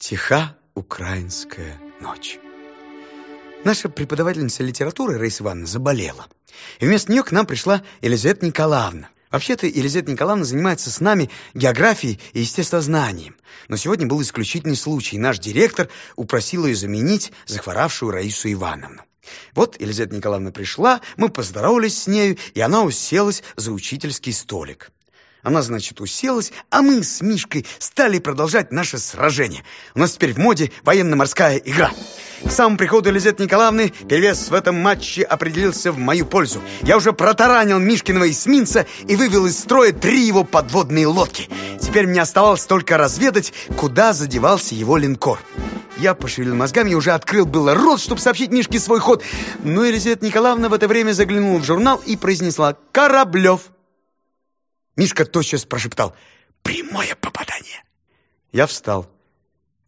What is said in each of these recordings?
Тиха украинская ночь. Наша преподавательница литературы Раиса Ивановна заболела. И вместо нее к нам пришла Елизавета Николаевна. Вообще-то Елизавета Николаевна занимается с нами географией и естествознанием. Но сегодня был исключительный случай, наш директор упросил ее заменить захворавшую Раису Ивановну. Вот Елизавета Николаевна пришла, мы поздоровались с нею, и она уселась за учительский столик. Она, значит, уселась, а мы с Мишкой стали продолжать наше сражение. У нас теперь в моде военно-морская игра. К самому приходу Елизаветы Николаевны перевес в этом матче определился в мою пользу. Я уже протаранил Мишкиного эсминца и вывел из строя три его подводные лодки. Теперь мне оставалось только разведать, куда задевался его линкор. Я пошевелил мозгами и уже открыл было рот, чтобы сообщить Мишке свой ход. Но Елизавета Николаевна в это время заглянула в журнал и произнесла «Кораблев». Мишка тотчас прошептал «Прямое попадание!» Я встал.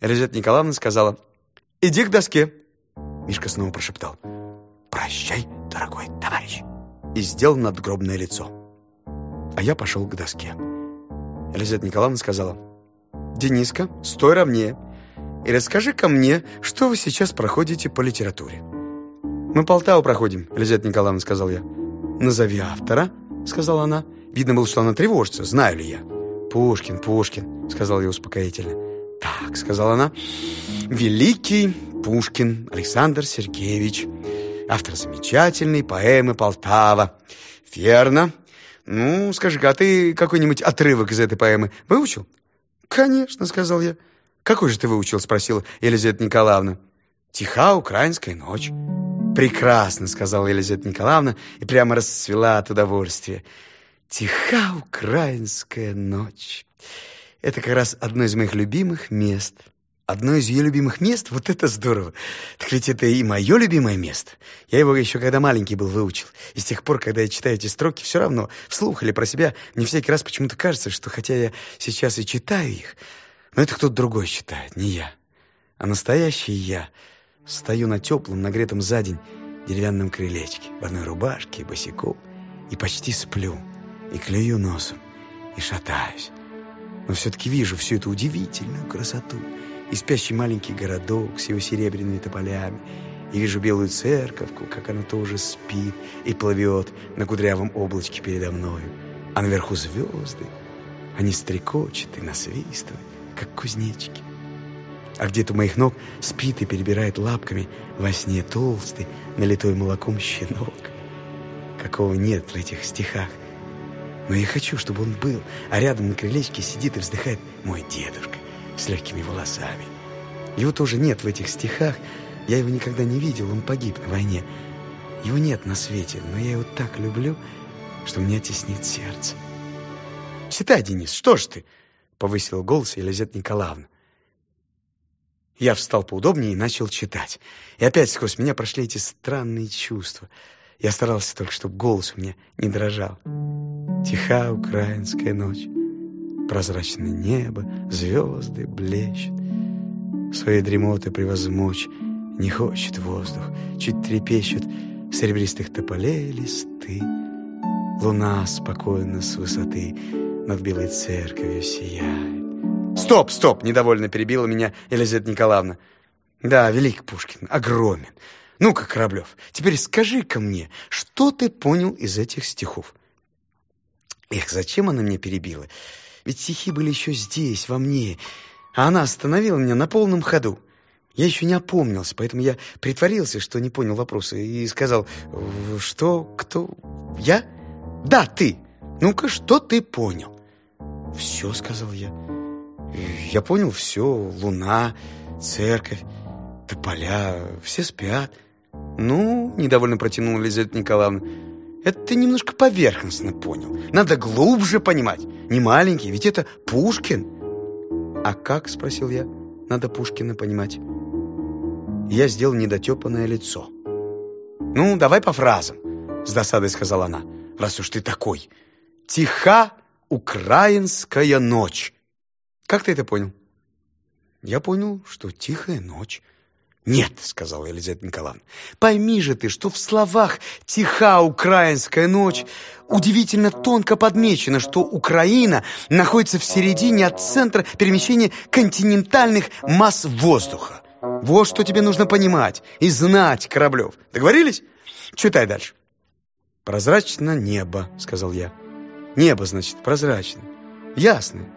Елизавета Николаевна сказала «Иди к доске». Мишка снова прошептал «Прощай, дорогой товарищ!» и сделал надгробное лицо. А я пошел к доске. Елизавета Николаевна сказала «Дениска, стой ровнее и расскажи-ка мне, что вы сейчас проходите по литературе». «Мы Полтаву проходим», Елизавета Николаевна сказал я. «Назови автора», сказала она. Видно было, что она тревожится, знаю ли я. «Пушкин, Пушкин», — сказал я успокоительно. «Так», — сказала она, — «Великий Пушкин Александр Сергеевич, автор замечательной поэмы «Полтава». Верно. Ну, скажи-ка, а ты какой-нибудь отрывок из этой поэмы выучил?» «Конечно», — сказал я. «Какой же ты выучил?» — спросила Елизавета Николаевна. «Тиха украинская ночь». «Прекрасно», — сказала Елизавета Николаевна и прямо расцвела от удовольствия. Тиха украинская ночь. Это как раз одно из моих любимых мест. Одно из ее любимых мест? Вот это здорово. Так ведь это и мое любимое место. Я его еще когда маленький был выучил. И с тех пор, когда я читаю эти строки, все равно, вслух или про себя, мне всякий раз почему-то кажется, что хотя я сейчас и читаю их, но это кто-то другой читает, не я. А настоящий я стою на теплом, нагретом за день деревянном крылечке, в одной рубашке и босиком, и почти сплю и клюю носом, и шатаюсь. Но все-таки вижу всю эту удивительную красоту. И спящий маленький городок с его серебряными тополями, и вижу белую церковку, как она тоже спит и плывет на кудрявом облачке передо мною. А наверху звезды, они стрекочут и насвистывают, как кузнечики. А где-то у моих ног спит и перебирает лапками во сне толстый, налитой молоком щенок. Какого нет в этих стихах. Но я хочу, чтобы он был, а рядом на крылечке сидит и вздыхает мой дедушка с легкими волосами. Его тоже нет в этих стихах. Я его никогда не видел, он погиб на войне. Его нет на свете, но я его так люблю, что меня теснит сердце. «Читай, Денис, что ж ты?» — повысил голос Елизавета Николаевна. Я встал поудобнее и начал читать. И опять сквозь меня прошли эти странные чувства. Я старался только, чтобы голос у меня не дрожал. Тиха украинская ночь, прозрачное небо, звезды блещут. Своей дремоты превозмочь не хочет воздух, чуть трепещут серебристых тополей листы. Луна спокойно с высоты над белой церковью сияет. «Стоп, стоп!» — недовольно перебила меня Елизавета Николаевна. «Да, велик Пушкин, огромен. Ну-ка, Кораблев, теперь скажи-ка мне, что ты понял из этих стихов?» Эх, зачем она меня перебила? Ведь стихи были еще здесь, во мне, а она остановила меня на полном ходу. Я еще не опомнился, поэтому я притворился, что не понял вопроса, и сказал, что, кто, я? Да, ты. Ну-ка, что ты понял? Все, сказал я. Я понял все, луна, церковь, тополя, все спят. Ну, недовольно протянула Лизавета Николаевна, это ты немножко поверхностно понял. Надо глубже понимать. Не маленький, ведь это Пушкин. А как, спросил я, надо Пушкина понимать? Я сделал недотепанное лицо. Ну, давай по фразам, с досадой сказала она. Раз уж ты такой. Тиха украинская ночь. Как ты это понял? Я понял, что тихая ночь. «Нет», — сказала Елизавета Николаевна, «пойми же ты, что в словах «тиха украинская ночь» удивительно тонко подмечено, что Украина находится в середине от центра перемещения континентальных масс воздуха. Вот что тебе нужно понимать и знать, Кораблев. Договорились? Читай дальше. «Прозрачно небо», — сказал я. «Небо, значит, прозрачное. Ясное.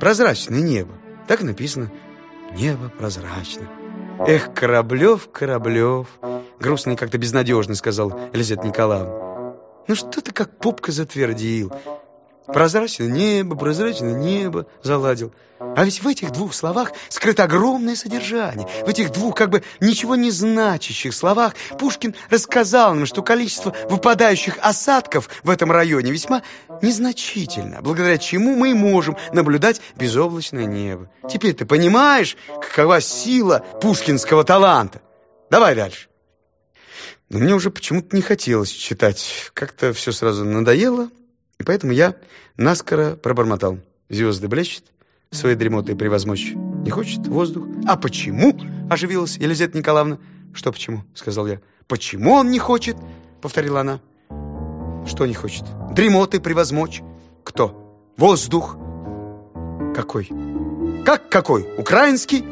Прозрачное небо. Так написано. Небо прозрачное». «Эх, Кораблев, Кораблев!» Грустно и как-то безнадежно сказал Елизавета Николаевна. «Ну что ты как попка затвердил? Прозрачное небо, прозрачное небо заладил. А ведь в этих двух словах скрыто огромное содержание. В этих двух как бы ничего не значащих словах Пушкин рассказал нам, что количество выпадающих осадков в этом районе весьма незначительно, благодаря чему мы можем наблюдать безоблачное небо. Теперь ты понимаешь, какова сила пушкинского таланта? Давай дальше. Но мне уже почему-то не хотелось читать. Как-то все сразу надоело. И поэтому я наскоро пробормотал. Звезды блещут, своей дремотой превозмочь не хочет воздух. А почему? Оживилась Елизавета Николаевна. Что почему? Сказал я. Почему он не хочет? Повторила она. Что не хочет? Дремоты превозмочь. Кто? Воздух. Какой? Как какой? Украинский?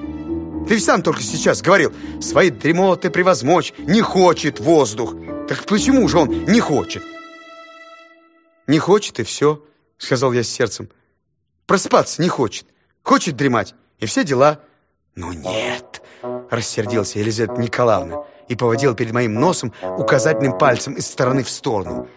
Ты сам только сейчас говорил, свои дремоты превозмочь не хочет воздух. Так почему же он не хочет? Не хочет, и все, сказал я с сердцем. Просыпаться не хочет. Хочет дремать, и все дела. Ну нет, рассердился Елизавета Николаевна и поводил перед моим носом указательным пальцем из стороны в сторону.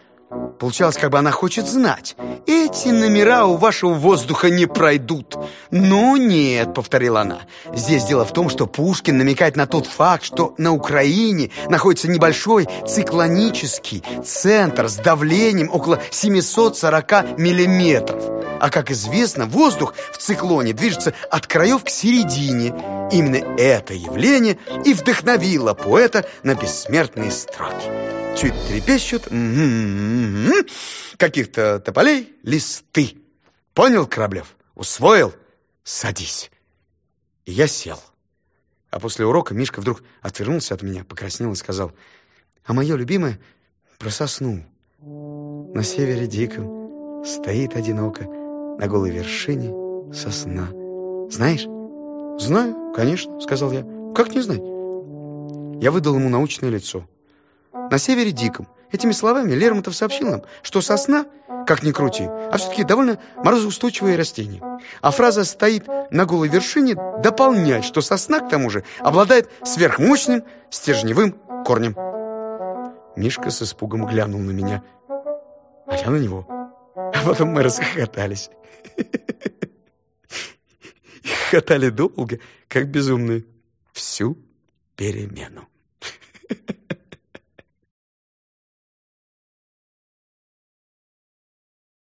Получалось, как бы она хочет знать. Эти номера у вашего воздуха не пройдут. Ну нет, повторила она. Здесь дело в том, что Пушкин намекает на тот факт, что на Украине находится небольшой циклонический центр с давлением около 740 миллиметров. А как известно, воздух в циклоне движется от краев к середине. Именно это явление и вдохновило поэта на бессмертные строки. Чуть трепещут каких-то тополей листы. Понял, Кораблев? Усвоил? Садись. И я сел. А после урока Мишка вдруг отвернулся от меня, покраснел и сказал, а мое любимое про сосну. На севере диком стоит одиноко на голой вершине сосна. Знаешь? Знаю, конечно, сказал я. Как не знать? Я выдал ему научное лицо. На севере диком. Этими словами Лермонтов сообщил нам, что сосна, как ни крути, а все-таки довольно морозоустойчивое растение. А фраза «стоит на голой вершине» дополняет, что сосна, к тому же, обладает сверхмощным стержневым корнем. Мишка с испугом глянул на меня, а я на него. Потом мы расхохотались. И хохотали долго, как безумные, всю перемену.